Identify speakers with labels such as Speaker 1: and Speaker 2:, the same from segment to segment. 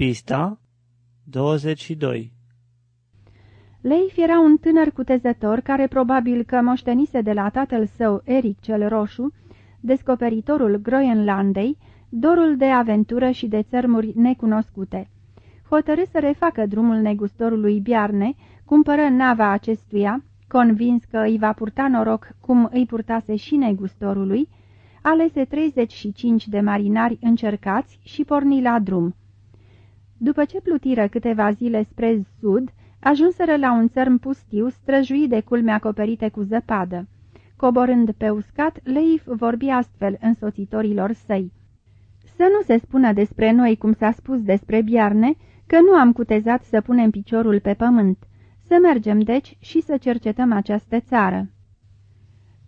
Speaker 1: Pista 22
Speaker 2: Leif era un tânăr cutezător care probabil că moștenise de la tatăl său Eric cel Roșu, descoperitorul Groenlandei, dorul de aventură și de țărmuri necunoscute. Hotărâ să refacă drumul negustorului Biarne, cumpără nava acestuia, convins că îi va purta noroc cum îi purtase și negustorului, alese 35 de marinari încercați și porni la drum. După ce plutiră câteva zile spre sud, ajunseră la un țărm pustiu străjuit de culme acoperite cu zăpadă. Coborând pe uscat, Leif vorbi astfel însoțitorilor săi. Să nu se spună despre noi, cum s-a spus despre Biarne, că nu am cutezat să punem piciorul pe pământ. Să mergem, deci, și să cercetăm această țară.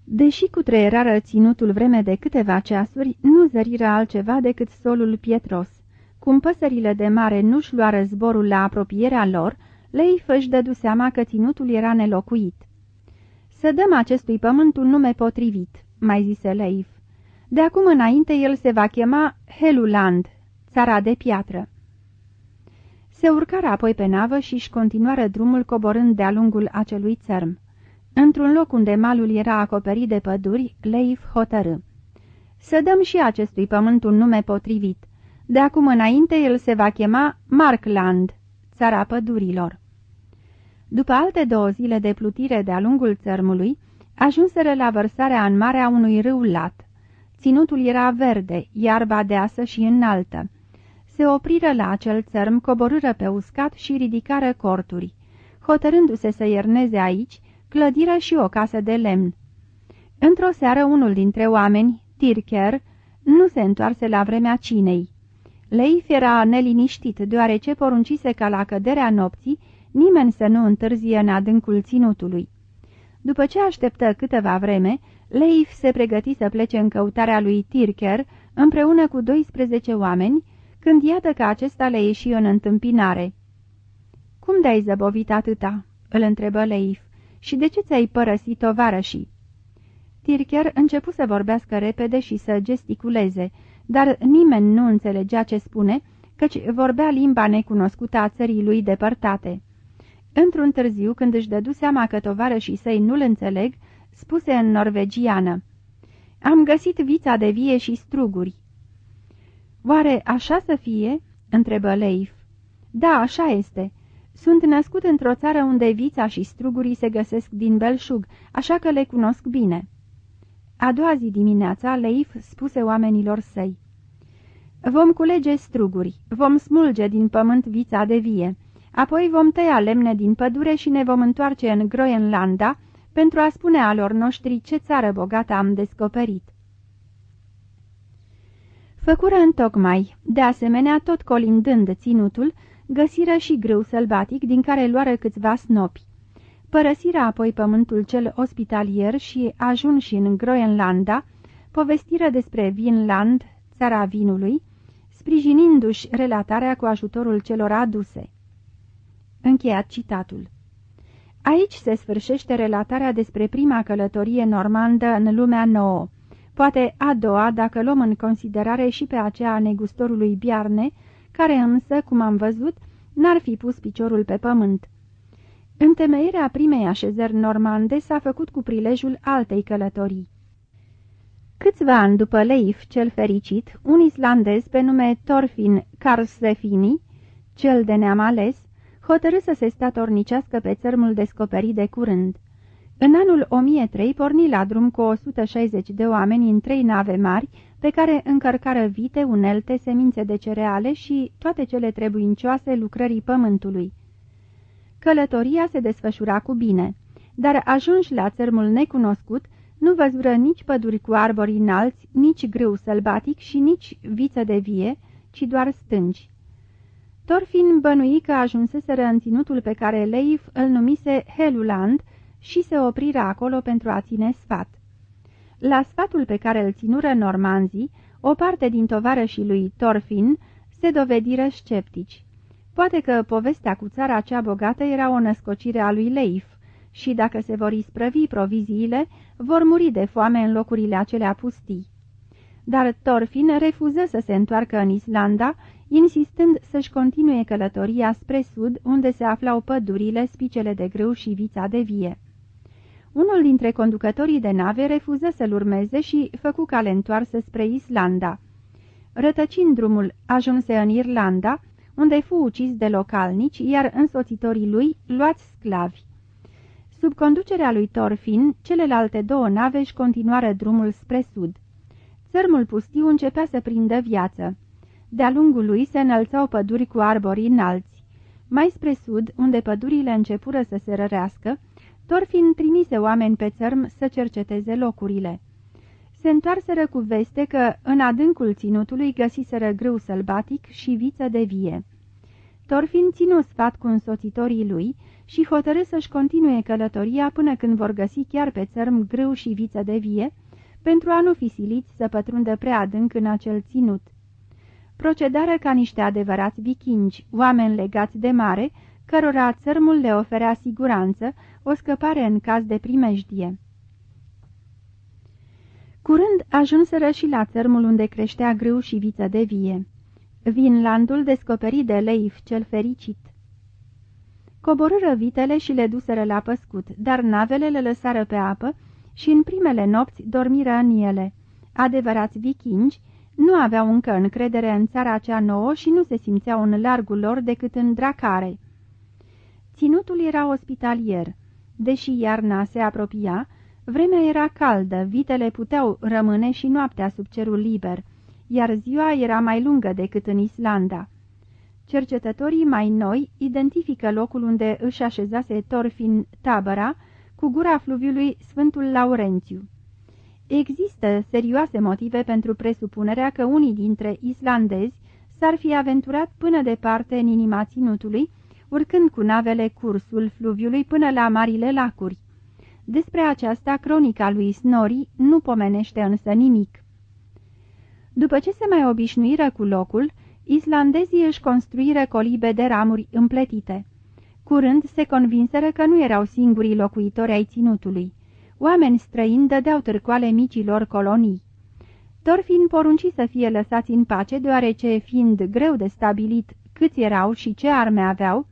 Speaker 2: Deși cu treierară ținutul vreme de câteva ceasuri, nu zăriră altceva decât solul pietros. Cum păsările de mare nu-și luară zborul la apropierea lor, Leif își dădu seama că ținutul era nelocuit. Să dăm acestui pământ un nume potrivit," mai zise Leif. De acum înainte el se va chema Heluland, țara de piatră." Se urcară apoi pe navă și își continuară drumul coborând de-a lungul acelui țărm. Într-un loc unde malul era acoperit de păduri, Leif hotărâ. Să dăm și acestui pământ un nume potrivit. De acum înainte el se va chema Markland, țara pădurilor. După alte două zile de plutire de-a lungul țărmului, ajunseră la vărsarea în mare a unui râu lat. Ținutul era verde, iarba deasă și înaltă. Se opriră la acel țărm, coborâră pe uscat și ridicară corturi. Hotărându-se să ierneze aici, clădiră și o casă de lemn. Într-o seară, unul dintre oameni, Tirker, nu se întoarse la vremea cinei. Leif era neliniștit, deoarece poruncise ca la căderea nopții nimeni să nu întârzie în adâncul ținutului. După ce așteptă câteva vreme, Leif se pregăti să plece în căutarea lui Tirker împreună cu 12 oameni, când iată că acesta le ieși în întâmpinare. Cum de-ai zăbovit atâta?" îl întrebă Leif. Și de ce ți-ai părăsit tovarășii?" Tirker începu să vorbească repede și să gesticuleze, dar nimeni nu înțelegea ce spune, căci vorbea limba necunoscută a țării lui depărtate. Într-un târziu, când își dădu seama că tovarășii săi nu-l înțeleg, spuse în norvegiană, Am găsit vița de vie și struguri." Oare așa să fie?" întrebă Leif. Da, așa este. Sunt născut într-o țară unde vița și strugurii se găsesc din belșug, așa că le cunosc bine." A doua zi dimineața, Leif spuse oamenilor săi. Vom culege struguri, vom smulge din pământ vița de vie, apoi vom tăia lemne din pădure și ne vom întoarce în Groenlanda pentru a spune alor noștri ce țară bogată am descoperit. Făcură întocmai, de asemenea, tot colindând ținutul, găsiră și grâu sălbatic din care luară câțiva snopi. Părăsirea apoi pământul cel ospitalier și ajunși în Groenlanda, povestiră despre Vinland, țara vinului, sprijinindu-și relatarea cu ajutorul celor aduse. Încheiat citatul. Aici se sfârșește relatarea despre prima călătorie normandă în lumea nouă, poate a doua dacă luăm în considerare și pe aceea a negustorului Biarne, care însă, cum am văzut, n-ar fi pus piciorul pe pământ. Întemeierea primei așezări normande s-a făcut cu prilejul altei călătorii. Câțiva ani după Leif cel fericit, un islandez pe nume Thorfinn Karlsefini, cel de neam ales, hotărâ să se statornicească pe țărmul descoperit de curând. În anul 1003 porni la drum cu 160 de oameni în trei nave mari, pe care încărcară vite, unelte, semințe de cereale și toate cele trebuincioase lucrării pământului. Călătoria se desfășura cu bine, dar ajunși la țărmul necunoscut, nu văzură nici păduri cu arbori înalți, nici grâu sălbatic și nici viță de vie, ci doar stânci. Torfin bănui că ajunseseră în ținutul pe care Leif îl numise Heluland și se opriră acolo pentru a ține sfat. La sfatul pe care îl ținură normanzii, o parte din tovarășii lui Torfin se dovediră sceptici. Poate că povestea cu țara cea bogată era o născocire a lui Leif și dacă se vor isprăvi proviziile, vor muri de foame în locurile acelea pustii. Dar Torfin refuză să se întoarcă în Islanda, insistând să-și continue călătoria spre sud, unde se aflau pădurile, spicele de grâu și vița de vie. Unul dintre conducătorii de nave refuză să-l urmeze și făcu cale întoarsă spre Islanda. Rătăcind drumul, ajunse în Irlanda, unde fu ucis de localnici, iar însoțitorii lui luați sclavi. Sub conducerea lui Torfin, celelalte două nave își continuară drumul spre sud. Țărmul pustiu începea să prindă viață. De-a lungul lui se înălțau păduri cu arbori înalți. Mai spre sud, unde pădurile începură să se rărească, Torfin trimise oameni pe țărm să cerceteze locurile. Se întoarseră cu veste că în adâncul ținutului găsiseră grâu sălbatic și viță de vie. Torfin ținu sfat cu însoțitorii lui și hotărâ să-și continue călătoria până când vor găsi chiar pe țărm grâu și viță de vie, pentru a nu fi siliți să pătrundă prea adânc în acel ținut. Procedară ca niște adevărați vikingi, oameni legați de mare, cărora țărmul le oferea siguranță, o scăpare în caz de primejdie. Curând ajunseră și la țărmul unde creștea grâu și viță de vie. Vinlandul descoperit de Leif cel fericit. Coborâră vitele și le duseră la păscut, dar navele le lăsară pe apă și în primele nopți dormiră în ele. Adevărați vikingi nu aveau încă încredere în țara cea nouă și nu se simțeau în largul lor decât în dracare. Ținutul era ospitalier. Deși iarna se apropia, vremea era caldă, vitele puteau rămâne și noaptea sub cerul liber, iar ziua era mai lungă decât în Islanda. Cercetătorii mai noi identifică locul unde își așezase Torfin tabăra cu gura fluviului Sfântul Laurențiu. Există serioase motive pentru presupunerea că unii dintre islandezi s-ar fi aventurat până departe în inima ținutului, urcând cu navele cursul fluviului până la marile lacuri. Despre aceasta, cronica lui Snori nu pomenește însă nimic. După ce se mai obișnuiră cu locul, islandezii își construiră colibe de ramuri împletite. Curând se convinseră că nu erau singurii locuitori ai ținutului. Oameni străini dădeau târcoale micilor colonii. Torfin porunci să fie lăsați în pace, deoarece, fiind greu de stabilit câți erau și ce arme aveau,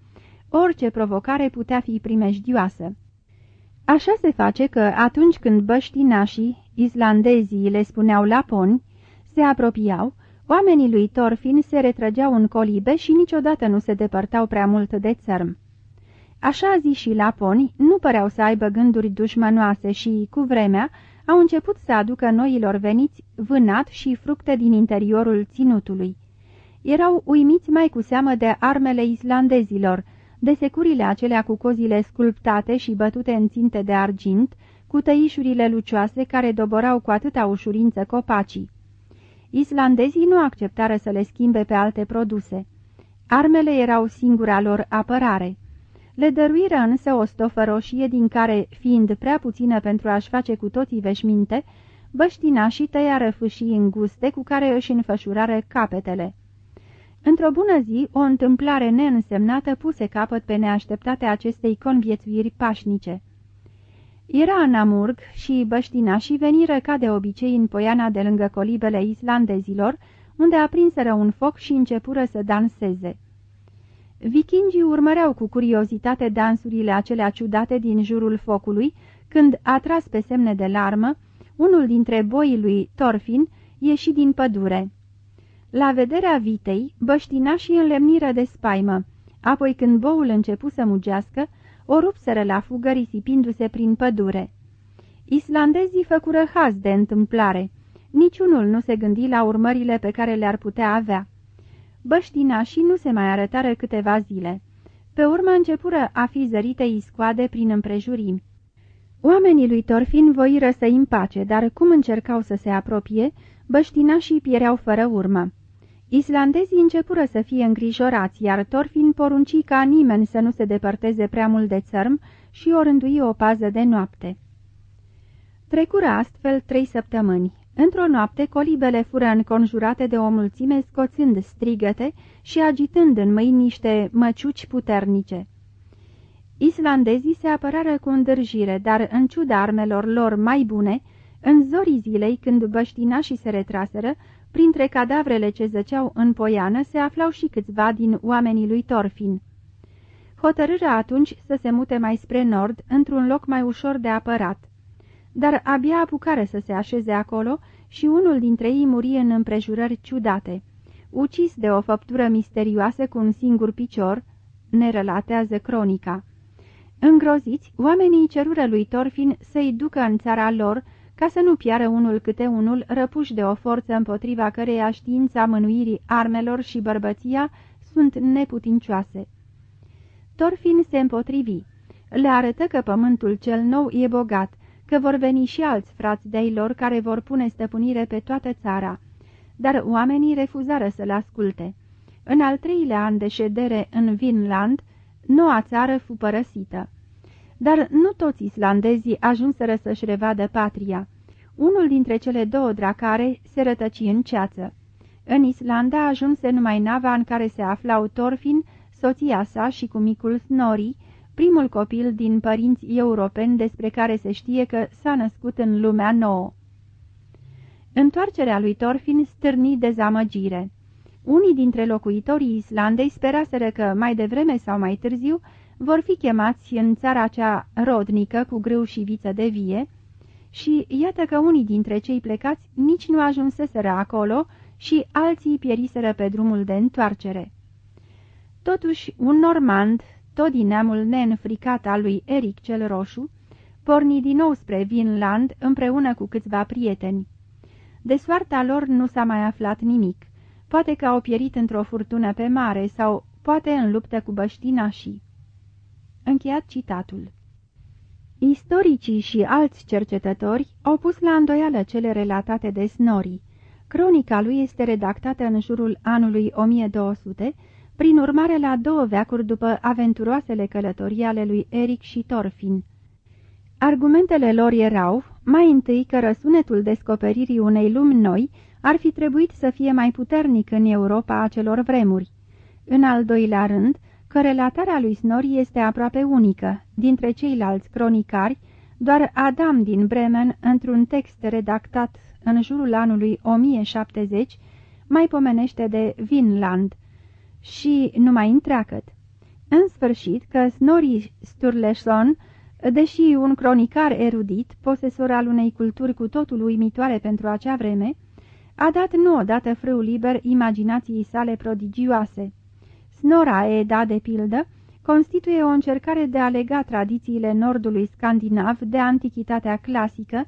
Speaker 2: orice provocare putea fi primejdioasă. Așa se face că atunci când băștinașii, islandezii le spuneau laponi, se apropiau, oamenii lui Torfin se retrăgeau în colibe și niciodată nu se depărtau prea mult de țărm. Așa zi și laponi nu păreau să aibă gânduri dușmănoase și, cu vremea, au început să aducă noilor veniți vânat și fructe din interiorul ținutului. Erau uimiți mai cu seamă de armele islandezilor, de securile acelea cu cozile sculptate și bătute în ținte de argint, cu tăișurile lucioase care doborau cu atâta ușurință copacii. Islandezii nu acceptară să le schimbe pe alte produse. Armele erau singura lor apărare. Le dăruiră însă o stofă roșie din care, fiind prea puțină pentru a-și face cu toții veșminte, băștinașii tăiară fâșii înguste cu care își înfășurară capetele. Într-o bună zi, o întâmplare neînsemnată puse capăt pe neașteptate acestei conviețuiri pașnice. Era în Amurg și băștinașii veniră ca de obicei în poiana de lângă colibele islandezilor, unde aprinseră un foc și începură să danseze. Vikingii urmăreau cu curiozitate dansurile acelea ciudate din jurul focului, când, atras pe semne de larmă, unul dintre boii lui Torfin ieși din pădure. La vederea vitei, băștinașii înlemniră de spaimă, apoi când boul începu să mugească, o rupseră la fugă risipindu-se prin pădure. Islandezii făcură haz de întâmplare. Niciunul nu se gândi la urmările pe care le-ar putea avea. Băștinașii nu se mai arătară câteva zile. Pe urmă începură a fi zărite iscoade prin împrejurimi. Oamenii lui Torfin voiră să împace, dar cum încercau să se apropie, băștinașii piereau fără urmă. Islandezii începură să fie îngrijorați, iar Torfin porunci ca nimeni să nu se depărteze prea mult de țărm și o rândui o pază de noapte. Trecură astfel trei săptămâni. Într-o noapte, colibele fură înconjurate de o mulțime scoțând strigăte și agitând în mâini niște măciuci puternice. Islandezii se apărară cu îndârjire, dar în ciuda armelor lor mai bune, în zorii zilei, când băștinașii se retraseră, printre cadavrele ce zăceau în poiană se aflau și câțiva din oamenii lui Torfin. Hotărârea atunci să se mute mai spre nord, într-un loc mai ușor de apărat. Dar abia apucare să se așeze acolo și unul dintre ei muri în împrejurări ciudate. Ucis de o făptură misterioasă cu un singur picior, ne relatează cronica. Îngroziți, oamenii cerură lui Torfin să-i ducă în țara lor, ca să nu piară unul câte unul răpuși de o forță împotriva căreia știința mânuirii armelor și bărbăția sunt neputincioase. Torfin se împotrivi. Le arătă că pământul cel nou e bogat, că vor veni și alți frați de-ai lor care vor pune stăpânire pe toată țara. Dar oamenii refuzară să-l asculte. În al treilea an de ședere în Vinland, noua țară fu părăsită. Dar nu toți islandezii ajunseră să-și revadă patria. Unul dintre cele două dracare se rătăci în ceață. În Islanda ajunse numai nava în care se aflau Torfin, soția sa și cu micul Snorri, primul copil din părinți europeni despre care se știe că s-a născut în lumea nouă. Întoarcerea lui Torfin stârni dezamăgire. Unii dintre locuitorii Islandei speraseră că, mai devreme sau mai târziu, vor fi chemați în țara cea rodnică cu grâu și viță de vie și iată că unii dintre cei plecați nici nu ajunseseră acolo și alții pieriseră pe drumul de întoarcere. Totuși, un normand, tot din neamul neînfricat al lui Eric cel Roșu, porni din nou spre Vinland împreună cu câțiva prieteni. De soarta lor nu s-a mai aflat nimic. Poate că au pierit într-o furtună pe mare sau poate în luptă cu băștinașii. Încheiat citatul. Istoricii și alți cercetători au pus la îndoială cele relatate de Snori. Cronica lui este redactată în jurul anului 1200, prin urmare la două veacuri după aventuroasele călătorii ale lui Eric și Torfin. Argumentele lor erau, mai întâi că răsunetul descoperirii unei lumi noi ar fi trebuit să fie mai puternic în Europa acelor vremuri. În al doilea rând, că relatarea lui Snori este aproape unică. Dintre ceilalți cronicari, doar Adam din Bremen, într-un text redactat în jurul anului 1070, mai pomenește de Vinland și numai întreagăt. În sfârșit că Snorri Sturleson, deși un cronicar erudit, posesor al unei culturi cu totul uimitoare pentru acea vreme, a dat nu odată frâu liber imaginației sale prodigioase. Snora Eda, de pildă, constituie o încercare de a lega tradițiile nordului scandinav de antichitatea clasică,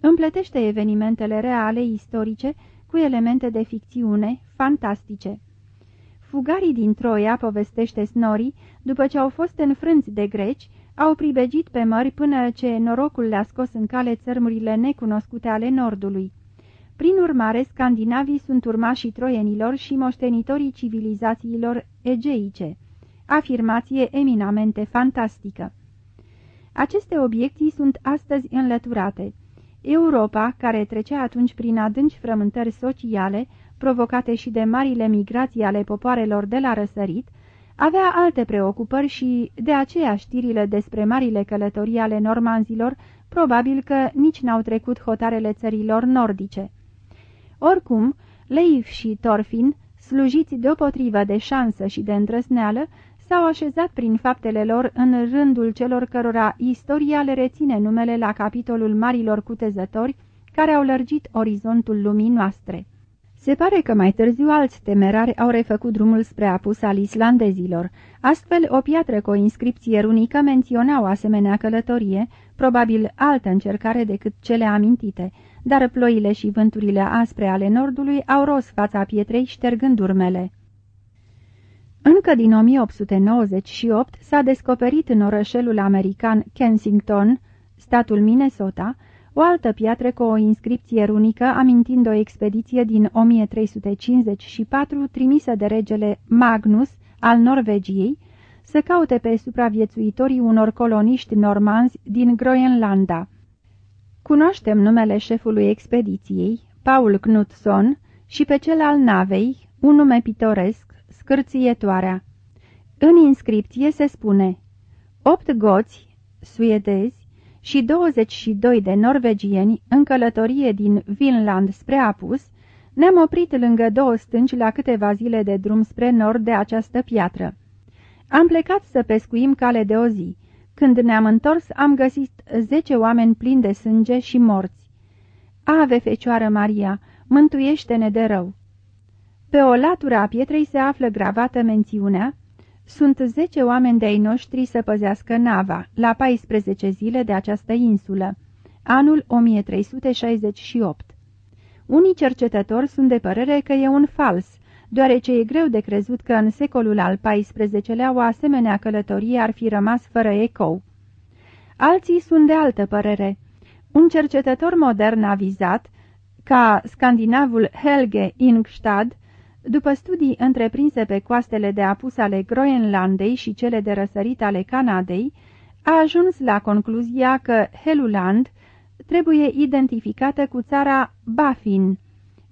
Speaker 2: împletește evenimentele reale istorice cu elemente de ficțiune fantastice. Fugarii din Troia, povestește Snori, după ce au fost înfrânți de greci, au pribegit pe mări până ce norocul le-a scos în cale țărmurile necunoscute ale nordului. Prin urmare, scandinavii sunt urmașii troienilor și moștenitorii civilizațiilor egeice. Afirmație eminamente fantastică. Aceste obiecții sunt astăzi înlăturate. Europa, care trecea atunci prin adânci frământări sociale, provocate și de marile migrații ale popoarelor de la răsărit, avea alte preocupări și de aceea știrile despre marile călătorii ale normanzilor probabil că nici n-au trecut hotarele țărilor nordice. Oricum, Leif și Torfin, slujiți deopotrivă de șansă și de îndrăsneală, s-au așezat prin faptele lor în rândul celor cărora istoria le reține numele la capitolul marilor cutezători care au lărgit orizontul lumii noastre. Se pare că mai târziu alți temerari au refăcut drumul spre apus al islandezilor. Astfel, o piatră cu o inscripție runică menționa o asemenea călătorie, probabil altă încercare decât cele amintite, dar ploile și vânturile aspre ale nordului au ros fața pietrei ștergând urmele. Încă din 1898 s-a descoperit în orășelul american Kensington, statul Minnesota, o altă piatră cu o inscripție runică amintind o expediție din 1354 trimisă de regele Magnus al Norvegiei să caute pe supraviețuitorii unor coloniști normanzi din Groenlanda. Cunoaștem numele șefului expediției, Paul Knudson, și pe cel al navei, un nume pitoresc, scârțietoarea. În inscripție se spune Opt goți, suedezi, și 22 de norvegieni în călătorie din Vinland spre Apus, Ne-am oprit lângă două stânci la câteva zile de drum spre nord de această piatră. Am plecat să pescuim cale de o zi. Când ne-am întors, am găsit zece oameni plini de sânge și morți. Ave, Fecioară Maria, mântuiește-ne de rău! Pe o latură a pietrei se află gravată mențiunea Sunt zece oameni de-ai noștri să păzească nava, la 14 zile de această insulă, anul 1368. Unii cercetători sunt de părere că e un fals, deoarece e greu de crezut că în secolul al XIV-lea o asemenea călătorie ar fi rămas fără ecou. Alții sunt de altă părere. Un cercetător modern avizat, ca scandinavul Helge Ingstad, după studii întreprinse pe coastele de apus ale Groenlandei și cele de răsărit ale Canadei, a ajuns la concluzia că Heluland trebuie identificată cu țara Baffin,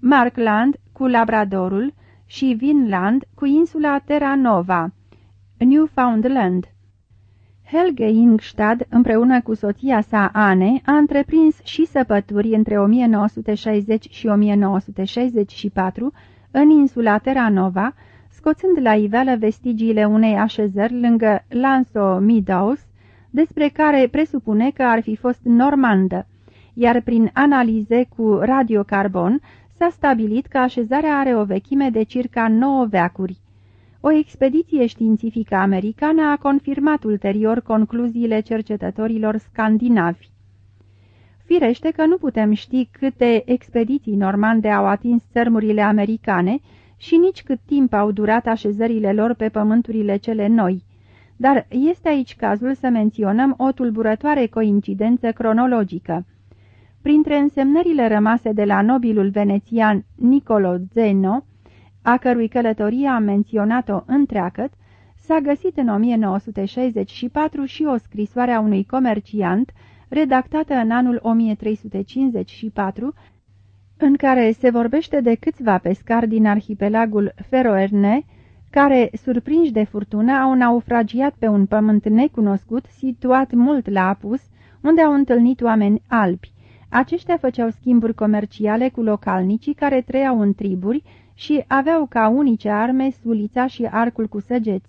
Speaker 2: Markland cu Labradorul și Vinland cu insula Terra Nova, Newfoundland. Helge Ingstad, împreună cu soția sa Anne, a întreprins și săpături între 1960 și 1964 în insula Terra Nova, scoțând la iveală vestigiile unei așezări lângă Lanso Meadows, despre care presupune că ar fi fost normandă, iar prin analize cu radiocarbon s-a stabilit că așezarea are o vechime de circa 9 veacuri. O expediție științifică americană a confirmat ulterior concluziile cercetătorilor scandinavi. Firește că nu putem ști câte expediții normande au atins țărmurile americane și nici cât timp au durat așezările lor pe pământurile cele noi, dar este aici cazul să menționăm o tulburătoare coincidență cronologică. Printre însemnările rămase de la nobilul venețian Nicolo Zeno, a cărui călătorie am menționat-o întreagăt, s-a găsit în 1964 și o scrisoare a unui comerciant, redactată în anul 1354, în care se vorbește de câțiva pescari din arhipelagul Feroerne, care, surprinși de furtună, au naufragiat pe un pământ necunoscut, situat mult la apus, unde au întâlnit oameni albi. Aceștia făceau schimburi comerciale cu localnicii care trăiau în triburi și aveau ca unice arme sulița și arcul cu săgeți.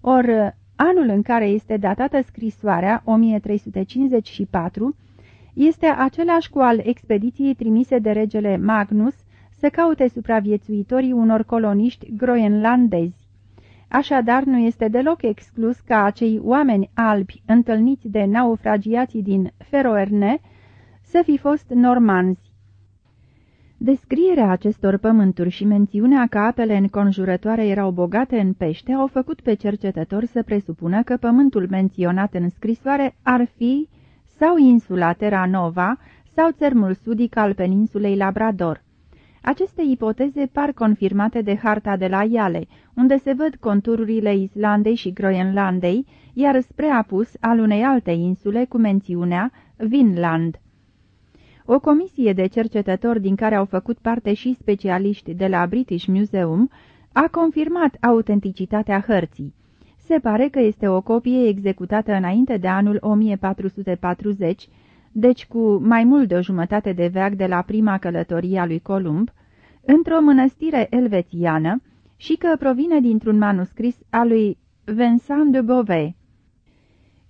Speaker 2: Or, anul în care este datată scrisoarea, 1354, este același cu al expediției trimise de regele Magnus să caute supraviețuitorii unor coloniști groenlandezi. Așadar, nu este deloc exclus ca acei oameni albi întâlniți de naufragiații din Feroerne să fi fost normanzi. Descrierea acestor pământuri și mențiunea că apele înconjurătoare erau bogate în pește au făcut pe cercetători să presupună că pământul menționat în scrisoare ar fi sau insula Terra Nova sau țărmul sudic al peninsulei Labrador. Aceste ipoteze par confirmate de harta de la Iale, unde se văd contururile Islandei și Groenlandei, iar spre apus al unei alte insule cu mențiunea Vinland. O comisie de cercetători din care au făcut parte și specialiști de la British Museum a confirmat autenticitatea hărții. Se pare că este o copie executată înainte de anul 1440, deci cu mai mult de o jumătate de veac de la prima călătorie a lui Columb, într-o mănăstire elvețiană și că provine dintr-un manuscris al lui Vincent de Beauvais.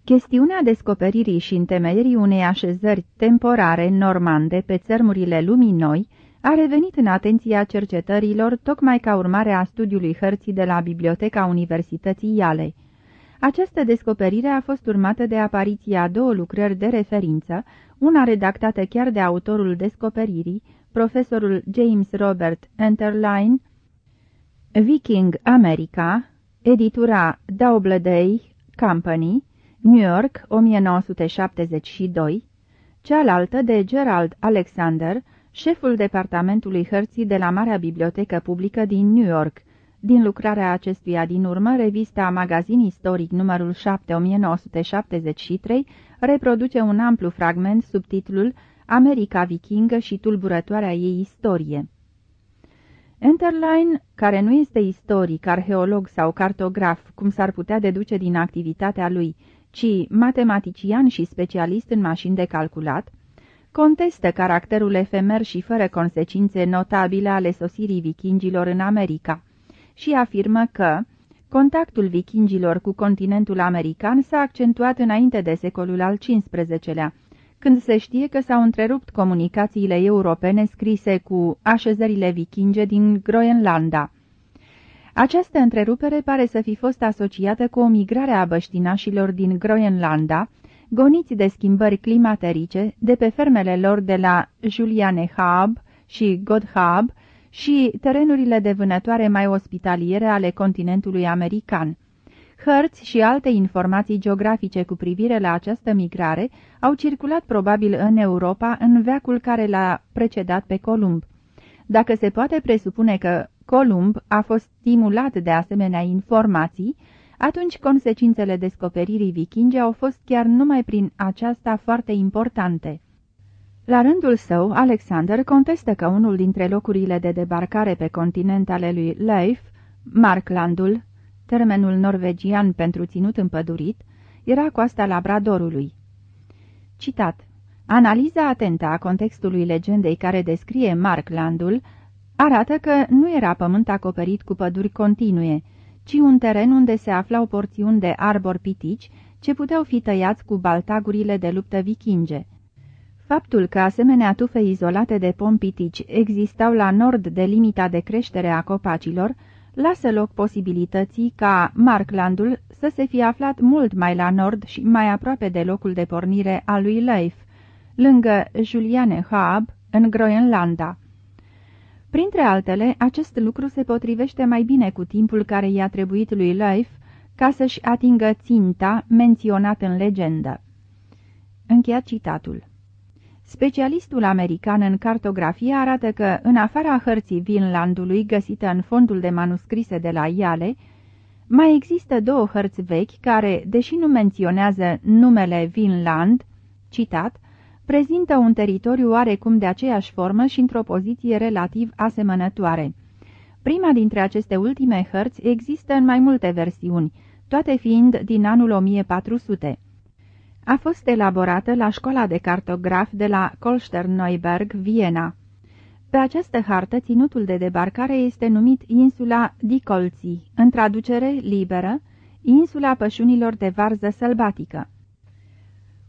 Speaker 2: Chestiunea descoperirii și întemeierii unei așezări temporare normande pe țărmurile lumii noi a revenit în atenția cercetărilor tocmai ca urmare a studiului hărții de la Biblioteca Universității Ialei. Această descoperire a fost urmată de apariția a două lucrări de referință, una redactată chiar de autorul descoperirii, profesorul James Robert Enterline, Viking America, editura Doubleday Company, New York, 1972, cealaltă de Gerald Alexander, șeful departamentului hărții de la Marea Bibliotecă Publică din New York. Din lucrarea acestuia din urmă, revista Magazin Istoric numărul 7 1973 reproduce un amplu fragment sub titlul America vikingă și tulburătoarea ei istorie. Enterline, care nu este istoric, arheolog sau cartograf, cum s-ar putea deduce din activitatea lui, ci matematician și specialist în mașini de calculat, contestă caracterul efemer și fără consecințe notabile ale sosirii vikingilor în America și afirmă că contactul vikingilor cu continentul american s-a accentuat înainte de secolul al XV-lea, când se știe că s-au întrerupt comunicațiile europene scrise cu așezările vikinge din Groenlanda. Această întrerupere pare să fi fost asociată cu o migrare a băștinașilor din Groenlanda, goniți de schimbări climaterice de pe fermele lor de la Julianehab și Godhab și terenurile de vânătoare mai ospitaliere ale continentului american. Hărți și alte informații geografice cu privire la această migrare au circulat probabil în Europa în veacul care l-a precedat pe Columb. Dacă se poate presupune că Columb a fost stimulat de asemenea informații, atunci consecințele descoperirii vikinge au fost chiar numai prin aceasta foarte importante. La rândul său, Alexander contestă că unul dintre locurile de debarcare pe continent ale lui Leif, Marklandul, termenul norvegian pentru ținut împădurit, era coasta Labradorului. Citat Analiza atentă a contextului legendei care descrie Marklandul arată că nu era pământ acoperit cu păduri continue, ci un teren unde se aflau porțiuni de arbori pitici ce puteau fi tăiați cu baltagurile de luptă vikinge. Faptul că asemenea tufe izolate de pom pitici existau la nord de limita de creștere a copacilor, lasă loc posibilității ca Marklandul să se fie aflat mult mai la nord și mai aproape de locul de pornire al lui Leif, lângă Juliane Haab, în Groenlanda. Printre altele, acest lucru se potrivește mai bine cu timpul care i-a trebuit lui Leif ca să-și atingă ținta menționat în legendă. Încheiat citatul. Specialistul american în cartografie arată că, în afara hărții Vinlandului găsită în fondul de manuscrise de la Iale, mai există două hărți vechi care, deși nu menționează numele Vinland, citat, prezintă un teritoriu oarecum de aceeași formă și într-o poziție relativ asemănătoare. Prima dintre aceste ultime hărți există în mai multe versiuni, toate fiind din anul 1400. A fost elaborată la școala de cartograf de la Kolsterneuberg, Viena. Pe această hartă, ținutul de debarcare este numit insula Dicolții, în traducere liberă, insula pășunilor de varză sălbatică.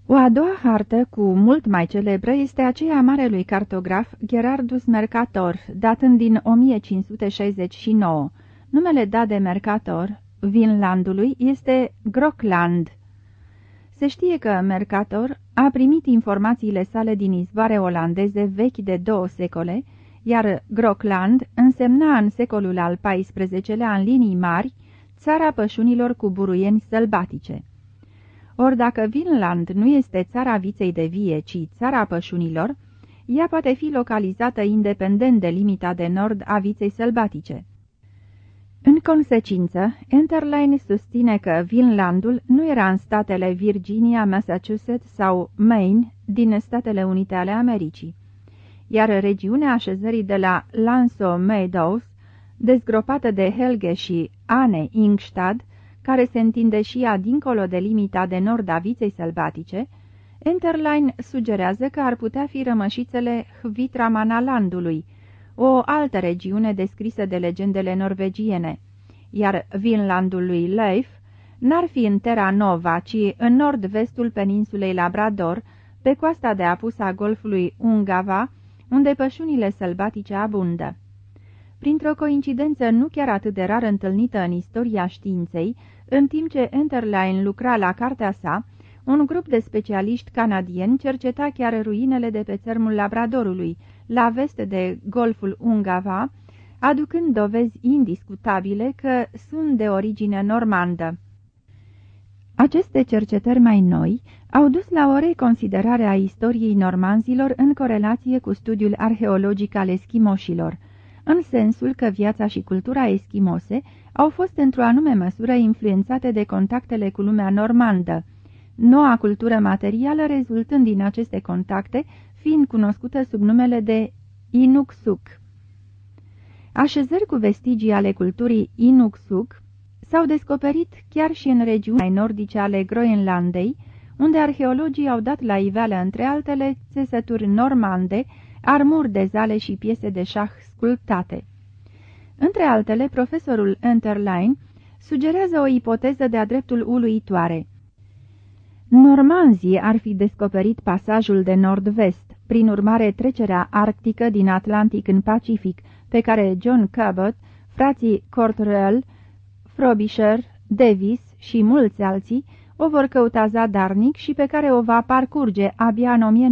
Speaker 2: O a doua hartă, cu mult mai celebră, este aceea marelui cartograf Gerardus Mercator, datând din 1569. Numele dat de Mercator, Vinlandului, este Grockland. Se știe că Mercator a primit informațiile sale din izvoare olandeze vechi de două secole, iar Grockland însemna în secolul al XIV-lea în linii mari țara pășunilor cu buruieni sălbatice. Ori dacă Vinland nu este țara viței de vie, ci țara pășunilor, ea poate fi localizată independent de limita de nord a viței sălbatice. În consecință, Enterline susține că Vinlandul nu era în statele Virginia, Massachusetts sau Maine din Statele Unite ale Americii, iar regiunea așezării de la Lanso Meadows, dezgropată de Helge și Anne Ingstad, care se întinde și ea dincolo de limita de nord a viței sălbatice, Enterline sugerează că ar putea fi rămășițele Hvitramanalandului, o altă regiune descrisă de legendele norvegiene, iar Vinlandul lui Leif n-ar fi în Terra Nova, ci în nord-vestul peninsulei Labrador, pe coasta de apus a golfului Ungava, unde pășunile sălbatice abundă. Printr-o coincidență nu chiar atât de rar întâlnită în istoria științei, în timp ce Enterline lucra la cartea sa, un grup de specialiști canadieni cerceta chiar ruinele de pe țărmul Labradorului, la vest de golful Ungava, aducând dovezi indiscutabile că sunt de origine normandă. Aceste cercetări mai noi au dus la o reconsiderare a istoriei normanzilor în corelație cu studiul arheologic al eschimoșilor, în sensul că viața și cultura eschimose au fost într-o anume măsură influențate de contactele cu lumea normandă, noua cultură materială rezultând din aceste contacte, fiind cunoscută sub numele de Inuksuk. Așezări cu vestigii ale culturii Inuksuk s-au descoperit chiar și în regiunea nordice ale Groenlandei, unde arheologii au dat la iveală, între altele, țesături normande, armuri de zale și piese de șah sculptate. Între altele, profesorul Enterline sugerează o ipoteză de-a dreptul uluitoare. Normanzii ar fi descoperit pasajul de nord-vest, prin urmare trecerea arctică din Atlantic în Pacific, pe care John Cabot, frații Cortrell, Frobisher, Davis și mulți alții o vor căuta zadarnic și pe care o va parcurge abia în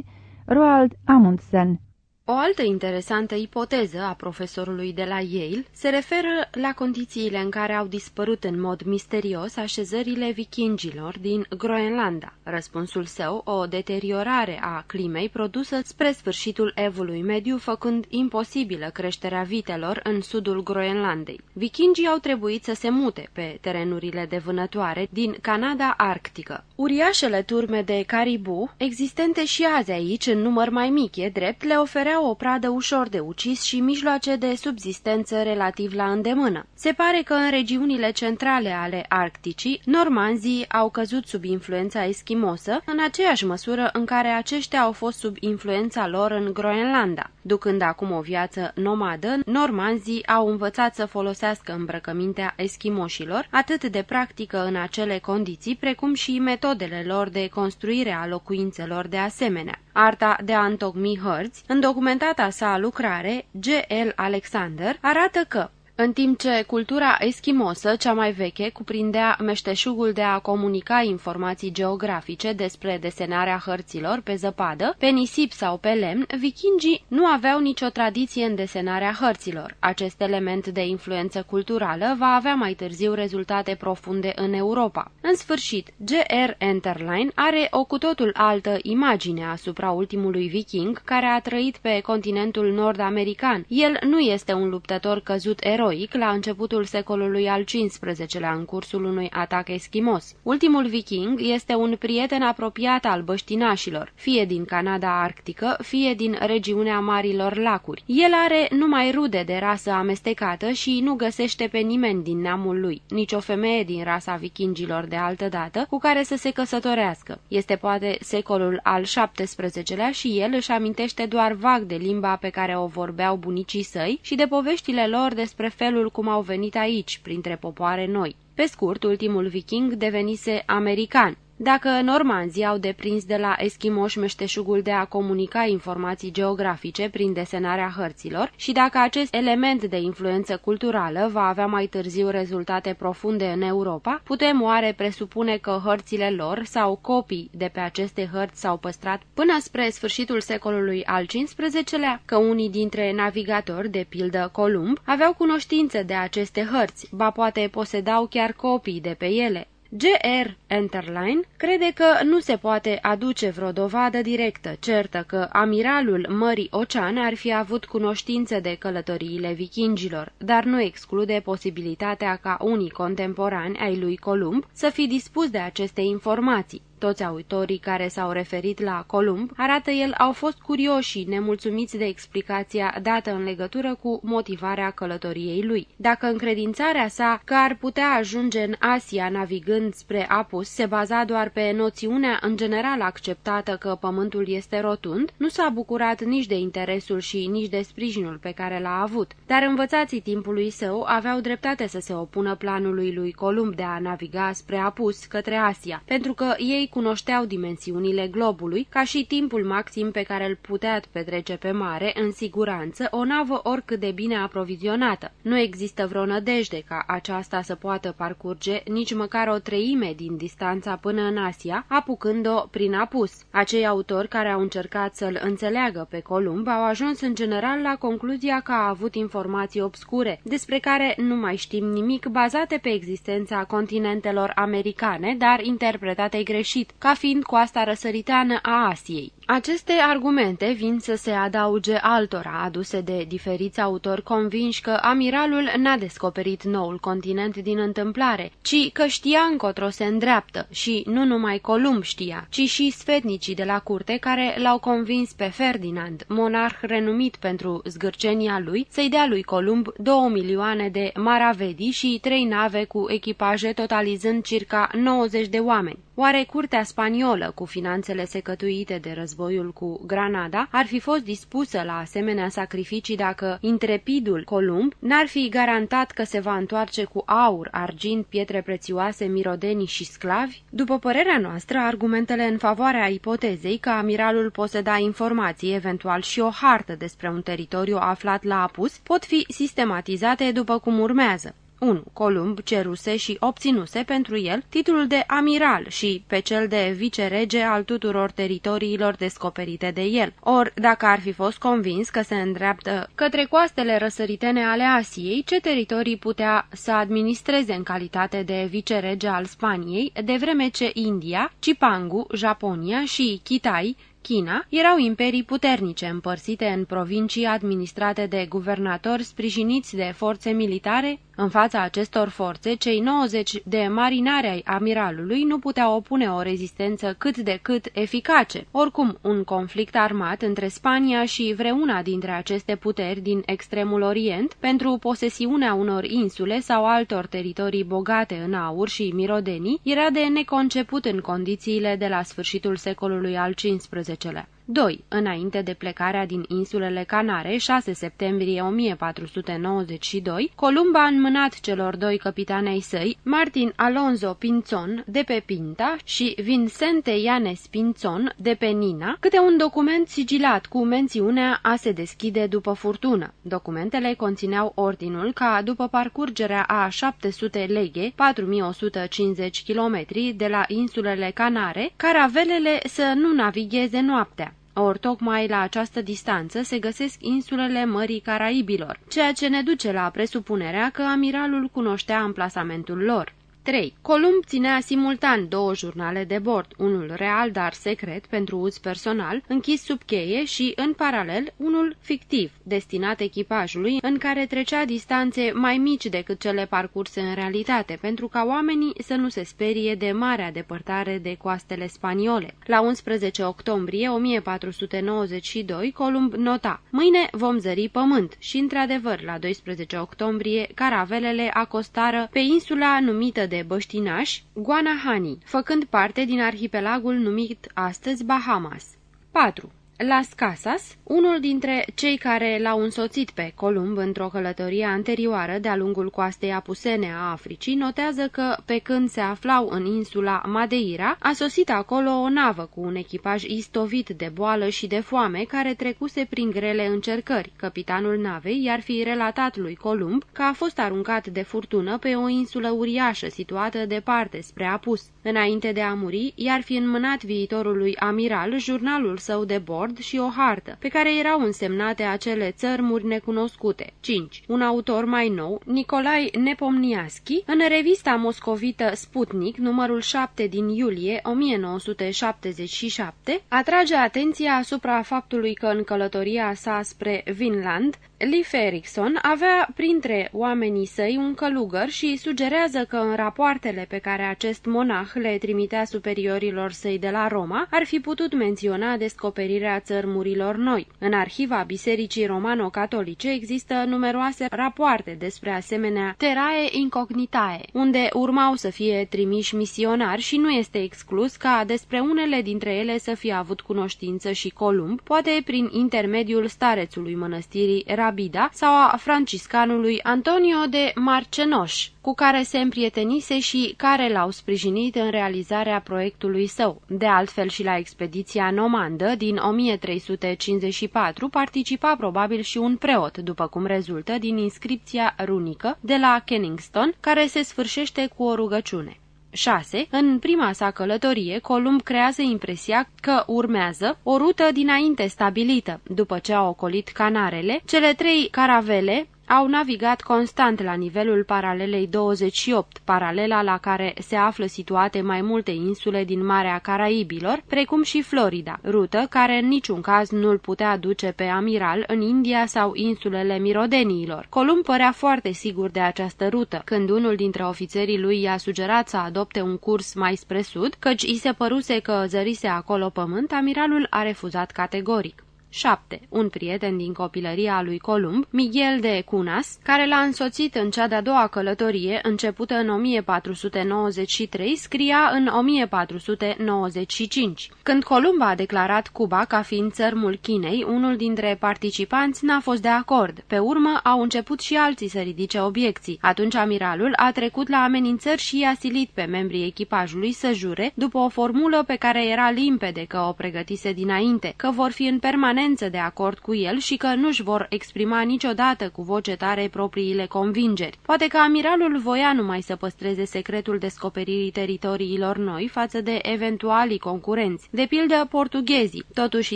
Speaker 2: 1903-1906 Roald Amundsen.
Speaker 3: O altă interesantă ipoteză a profesorului de la Yale se referă la condițiile în care au dispărut în mod misterios așezările vikingilor din Groenlanda. Răspunsul său, o deteriorare a climei produsă spre sfârșitul evului mediu, făcând imposibilă creșterea vitelor în sudul Groenlandei. Vikingii au trebuit să se mute pe terenurile de vânătoare din Canada Arctică. Uriașele turme de caribu, existente și azi aici în număr mai mic, e drept, le ofereau aveau o pradă ușor de ucis și mijloace de subzistență relativ la îndemână. Se pare că în regiunile centrale ale Arcticii, normanzii au căzut sub influența eschimosă, în aceeași măsură în care aceștia au fost sub influența lor în Groenlanda. Ducând acum o viață nomadă, normanzii au învățat să folosească îmbrăcămintea eschimoșilor, atât de practică în acele condiții, precum și metodele lor de construire a locuințelor de asemenea. Arta de a întocmi hărți, în documentata sa lucrare, G.L. Alexander, arată că în timp ce cultura eschimosă, cea mai veche, cuprindea meșteșugul de a comunica informații geografice despre desenarea hărților pe zăpadă, pe nisip sau pe lemn, vikingii nu aveau nicio tradiție în desenarea hărților. Acest element de influență culturală va avea mai târziu rezultate profunde în Europa. În sfârșit, G.R. Enterline are o cu totul altă imagine asupra ultimului viking care a trăit pe continentul nord-american. El nu este un luptător căzut ero eroic la începutul secolului al XV-lea în cursul unui atac eschimos. Ultimul viking este un prieten apropiat al băștinașilor, fie din Canada arctică, fie din regiunea Marilor Lacuri. El are numai rude de rasă amestecată și nu găsește pe nimeni din neamul lui, nici o femeie din rasa vikingilor de altă dată cu care să se căsătorească. Este poate secolul al XVII-lea și el își amintește doar vag de limba pe care o vorbeau bunicii săi și de poveștile lor despre felul cum au venit aici, printre popoare noi. Pe scurt, ultimul viking devenise american, dacă normanzii au deprins de la eschimoș meșteșugul de a comunica informații geografice prin desenarea hărților și dacă acest element de influență culturală va avea mai târziu rezultate profunde în Europa, putem oare presupune că hărțile lor sau copii de pe aceste hărți s-au păstrat până spre sfârșitul secolului al XV-lea, că unii dintre navigatori, de pildă Columb, aveau cunoștință de aceste hărți, ba poate posedau chiar copii de pe ele. G.R. Enterline crede că nu se poate aduce vreo dovadă directă, certă că amiralul Mării Ocean ar fi avut cunoștință de călătoriile vikingilor, dar nu exclude posibilitatea ca unii contemporani ai lui Columb să fi dispus de aceste informații. Toți autorii care s-au referit la Columb, arată el, au fost curioși și nemulțumiți de explicația dată în legătură cu motivarea călătoriei lui. Dacă încredințarea sa că ar putea ajunge în Asia navigând spre Apus se baza doar pe noțiunea în general acceptată că pământul este rotund, nu s-a bucurat nici de interesul și nici de sprijinul pe care l-a avut. Dar învățații timpului său aveau dreptate să se opună planului lui Columb de a naviga spre Apus către Asia, pentru că ei ei cunoșteau dimensiunile globului, ca și timpul maxim pe care îl putea petrece pe mare, în siguranță, o navă oricât de bine aprovizionată. Nu există vreo nădejde ca aceasta să poată parcurge nici măcar o treime din distanța până în Asia, apucând-o prin apus. Acei autori care au încercat să-l înțeleagă pe Columb au ajuns în general la concluzia că a avut informații obscure, despre care nu mai știm nimic, bazate pe existența continentelor americane, dar interpretate greșit greșit, ca fiind coasta răsăriteană a Asiei. Aceste argumente vin să se adauge altora aduse de diferiți autori convinși că amiralul n-a descoperit noul continent din întâmplare, ci că știa încotro se îndreaptă înțeleaptă și nu numai Columb știa, ci și sfetnicii de la curte care l-au convins pe Ferdinand, monarh renumit pentru zgârcenia lui, să-i dea lui Columb două milioane de maravedi și trei nave cu echipaje totalizând circa 90 de oameni. Oare curtea spaniolă, cu finanțele secătuite de războiul cu Granada, ar fi fost dispusă la asemenea sacrificii dacă intrepidul Columb n-ar fi garantat că se va întoarce cu aur, argint, pietre prețioase, mirodenii și sclavi? După părerea noastră, argumentele în favoarea ipotezei că amiralul poseda informații, eventual și o hartă despre un teritoriu aflat la apus, pot fi sistematizate după cum urmează. 1. Columb ceruse și obținuse pentru el titlul de amiral și pe cel de vicerege al tuturor teritoriilor descoperite de el. Or, dacă ar fi fost convins că se îndreaptă către coastele răsăritene ale Asiei, ce teritorii putea să administreze în calitate de vicerege al Spaniei, de vreme ce India, Cipangu, Japonia și Kitai China erau imperii puternice împărțite în provincii administrate de guvernatori sprijiniți de forțe militare. În fața acestor forțe, cei 90 de marinari ai amiralului nu puteau opune o rezistență cât de cât eficace. Oricum, un conflict armat între Spania și vreuna dintre aceste puteri din extremul Orient pentru posesiunea unor insule sau altor teritorii bogate în aur și mirodenii era de neconceput în condițiile de la sfârșitul secolului al XV. 19-lea. 2. Înainte de plecarea din insulele Canare, 6 septembrie 1492, Columb a înmânat celor doi capitanei săi, Martin Alonso Pinzon de pe Pinta și Vincente Ianes Pinzon de pe Nina, câte un document sigilat cu mențiunea a se deschide după furtună. Documentele conțineau ordinul ca, după parcurgerea a 700 leghe, 4150 km de la insulele Canare, caravelele să nu navigheze noaptea. Ori tocmai la această distanță se găsesc insulele Mării Caraibilor, ceea ce ne duce la presupunerea că amiralul cunoștea amplasamentul lor. 3. Columb ținea simultan două jurnale de bord, unul real, dar secret, pentru uz personal, închis sub cheie și, în paralel, unul fictiv, destinat echipajului, în care trecea distanțe mai mici decât cele parcurse în realitate, pentru ca oamenii să nu se sperie de marea depărtare de coastele spaniole. La 11 octombrie 1492, Columb nota, Mâine vom zări pământ și, într-adevăr, la 12 octombrie, caravelele acostară pe insula numită de de băștinași, Guanahani, făcând parte din arhipelagul numit astăzi Bahamas. 4. Las Casas, unul dintre cei care l-au însoțit pe Columb într-o călătorie anterioară de-a lungul coastei apusene a Africii, notează că, pe când se aflau în insula Madeira, a sosit acolo o navă cu un echipaj istovit de boală și de foame, care trecuse prin grele încercări. Capitanul navei i-ar fi relatat lui Columb că a fost aruncat de furtună pe o insulă uriașă situată departe spre apus. Înainte de a muri, i-ar fi înmânat viitorului amiral jurnalul său de bord bord și o hartă, pe care erau însemnate acele țărmuri necunoscute. 5. Un autor mai nou, Nicolai Nepomniaschi, în revista moscovită Sputnik, numărul 7 din iulie 1977, atrage atenția asupra faptului că în călătoria sa spre Vinland, Leif Erikson avea printre oamenii săi un călugăr și sugerează că în rapoartele pe care acest monah le trimitea superiorilor săi de la Roma ar fi putut menționa descoperirea țărmurilor noi. În arhiva Bisericii Romano-Catolice există numeroase rapoarte despre asemenea terrae incognitae, unde urmau să fie trimiși misionari și nu este exclus ca despre unele dintre ele să fie avut cunoștință și Columb, poate prin intermediul starețului mănăstirii Rabida sau a franciscanului Antonio de Marcenoș, cu care se împrietenise și care l-au sprijinit în realizarea proiectului său. De altfel și la expediția nomandă din 1354 participa probabil și un preot, după cum rezultă din inscripția runică de la Kenningston, care se sfârșește cu o rugăciune. 6. În prima sa călătorie, Columb creează impresia că urmează o rută dinainte stabilită. După ce a ocolit Canarele, cele trei caravele au navigat constant la nivelul paralelei 28, paralela la care se află situate mai multe insule din Marea Caraibilor, precum și Florida, rută care în niciun caz nu-l putea duce pe amiral în India sau insulele Mirodeniilor. Columb părea foarte sigur de această rută, când unul dintre ofițerii lui i-a sugerat să adopte un curs mai spre sud, căci i se păruse că zărise acolo pământ, amiralul a refuzat categoric. 7. Un prieten din copilăria lui Columb, Miguel de Cunas, care l-a însoțit în cea de-a doua călătorie, începută în 1493, scria în 1495. Când Columb a declarat Cuba ca fiind țărmul Chinei, unul dintre participanți n-a fost de acord. Pe urmă au început și alții să ridice obiecții. Atunci amiralul a trecut la amenințări și i-a silit pe membrii echipajului să jure, după o formulă pe care era limpede că o pregătise dinainte, că vor fi în permanență permanență de acord cu el și că nu-și vor exprima niciodată cu voce tare propriile convingeri. Poate că amiralul voia numai să păstreze secretul descoperirii teritoriilor noi față de eventualii concurenți, de pildă portughezii. Totuși,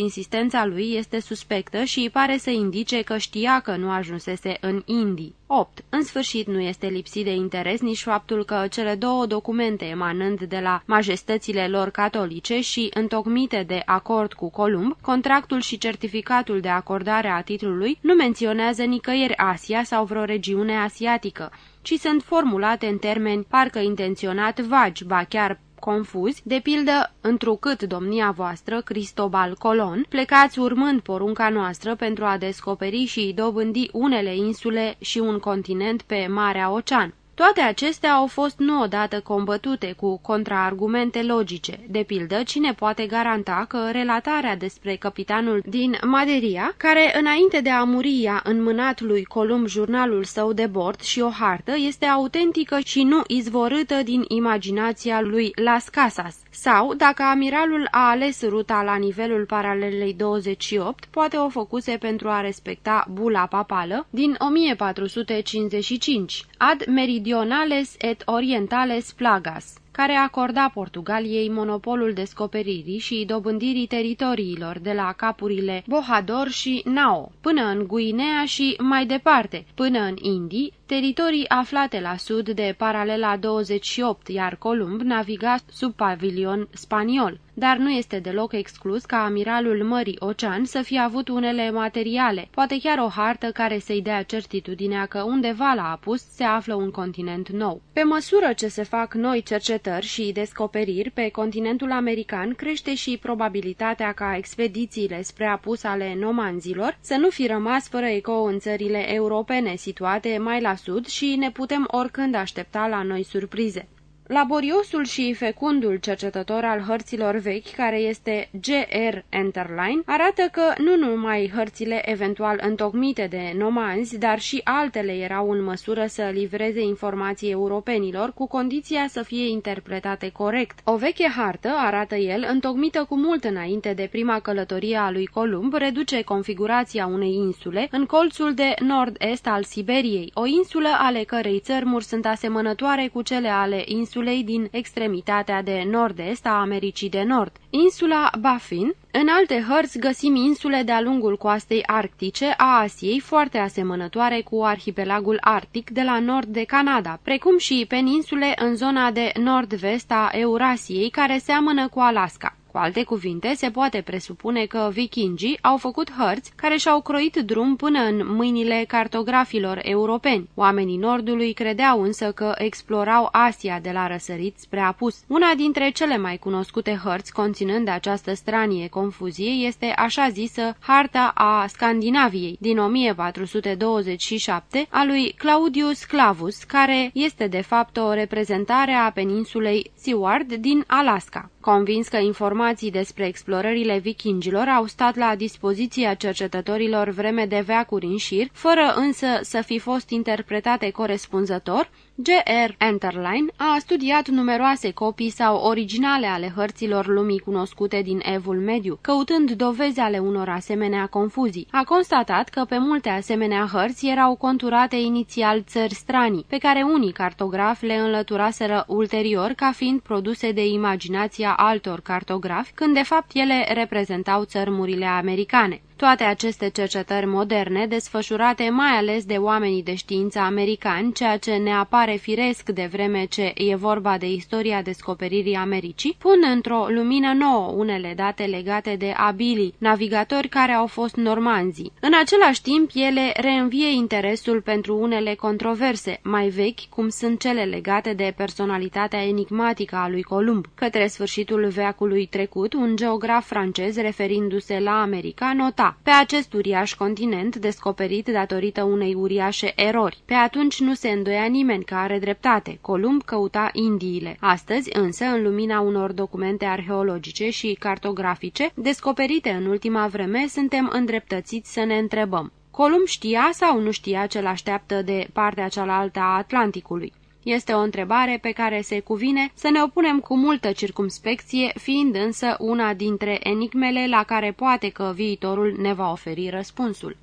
Speaker 3: insistența lui este suspectă și pare să indice că știa că nu ajunsese în Indii. 8. În sfârșit, nu este lipsit de interes nici faptul că cele două documente emanând de la majestățile lor catolice și întocmite de acord cu Columb, contractul și certificatul de acordare a titlului, nu menționează nicăieri Asia sau vreo regiune asiatică, ci sunt formulate în termeni parcă intenționat vagi, ba chiar confuzi, de pildă, întrucât domnia voastră, Cristobal Colon, plecați urmând porunca noastră pentru a descoperi și dobândi unele insule și un continent pe Marea Ocean. Toate acestea au fost nu odată combătute cu contraargumente logice. De pildă, cine poate garanta că relatarea despre capitanul din Maderia, care înainte de a muri i-a înmânat lui Columb jurnalul său de bord și o hartă, este autentică și nu izvorâtă din imaginația lui Las Casas, sau, dacă amiralul a ales ruta la nivelul paralelei 28, poate o făcuse pentru a respecta bula papală din 1455, ad meridionales et orientales plagas care acorda Portugaliei monopolul descoperirii și dobândirii teritoriilor de la capurile Bohador și Nao, până în Guinea și mai departe, până în Indii, teritorii aflate la sud de paralela 28, iar Columb naviga sub pavilion spaniol dar nu este deloc exclus ca amiralul Mării Ocean să fie avut unele materiale, poate chiar o hartă care să-i dea certitudinea că undeva la apus se află un continent nou. Pe măsură ce se fac noi cercetări și descoperiri pe continentul american, crește și probabilitatea ca expedițiile spre apus ale nomanzilor să nu fi rămas fără eco în țările europene situate mai la sud și ne putem oricând aștepta la noi surprize. Laboriosul și fecundul cercetător al hărților vechi, care este G.R. Enterline, arată că nu numai hărțile eventual întocmite de nomanzi, dar și altele erau în măsură să livreze informații europenilor, cu condiția să fie interpretate corect. O veche hartă, arată el, întocmită cu mult înainte de prima călătorie a lui Columb, reduce configurația unei insule în colțul de nord-est al Siberiei, o insulă ale cărei țărmuri sunt asemănătoare cu cele ale insulei insulei din extremitatea de nord-est a Americii de Nord, insula Baffin. În alte hărți găsim insule de-a lungul coastei arctice a Asiei foarte asemănătoare cu arhipelagul arctic de la nord de Canada, precum și peninsule în zona de nord-vest a Eurasiei care seamănă cu Alaska. Cu alte cuvinte, se poate presupune că vikingii au făcut hărți care și-au croit drum până în mâinile cartografilor europeni. Oamenii Nordului credeau însă că explorau Asia de la răsărit spre apus. Una dintre cele mai cunoscute hărți conținând această stranie confuzie este așa zisă Harta a Scandinaviei din 1427 a lui Claudius Clavus, care este de fapt o reprezentare a peninsulei Seward din Alaska. Convins că informații despre explorările vikingilor au stat la dispoziția cercetătorilor vreme de veacuri în șir, fără însă să fi fost interpretate corespunzător, G.R. Enterline a studiat numeroase copii sau originale ale hărților lumii cunoscute din Evul Mediu, căutând dovezi ale unor asemenea confuzii. A constatat că pe multe asemenea hărți erau conturate inițial țări stranii, pe care unii cartografi le înlăturaseră ulterior ca fiind produse de imaginația altor cartografi, când de fapt ele reprezentau țărmurile americane. Toate aceste cercetări moderne, desfășurate mai ales de oamenii de știință americani, ceea ce ne apare firesc de vreme ce e vorba de istoria descoperirii Americii, pun într-o lumină nouă unele date legate de abilii navigatori care au fost normanzii. În același timp, ele reînvie interesul pentru unele controverse, mai vechi, cum sunt cele legate de personalitatea enigmatică a lui Columb. Către sfârșitul veacului trecut, un geograf francez, referindu-se la America, nota Pe acest uriaș continent, descoperit datorită unei uriașe erori. Pe atunci nu se îndoia nimeni că are dreptate. Columb căuta Indiile. Astăzi, însă, în lumina unor documente arheologice și cartografice, descoperite în ultima vreme, suntem îndreptățiți să ne întrebăm. Columb știa sau nu știa ce l-așteaptă de partea cealaltă a Atlanticului? Este o întrebare pe care se cuvine să ne opunem cu multă circumspecție, fiind însă una dintre enigmele la care poate că viitorul ne va oferi răspunsul.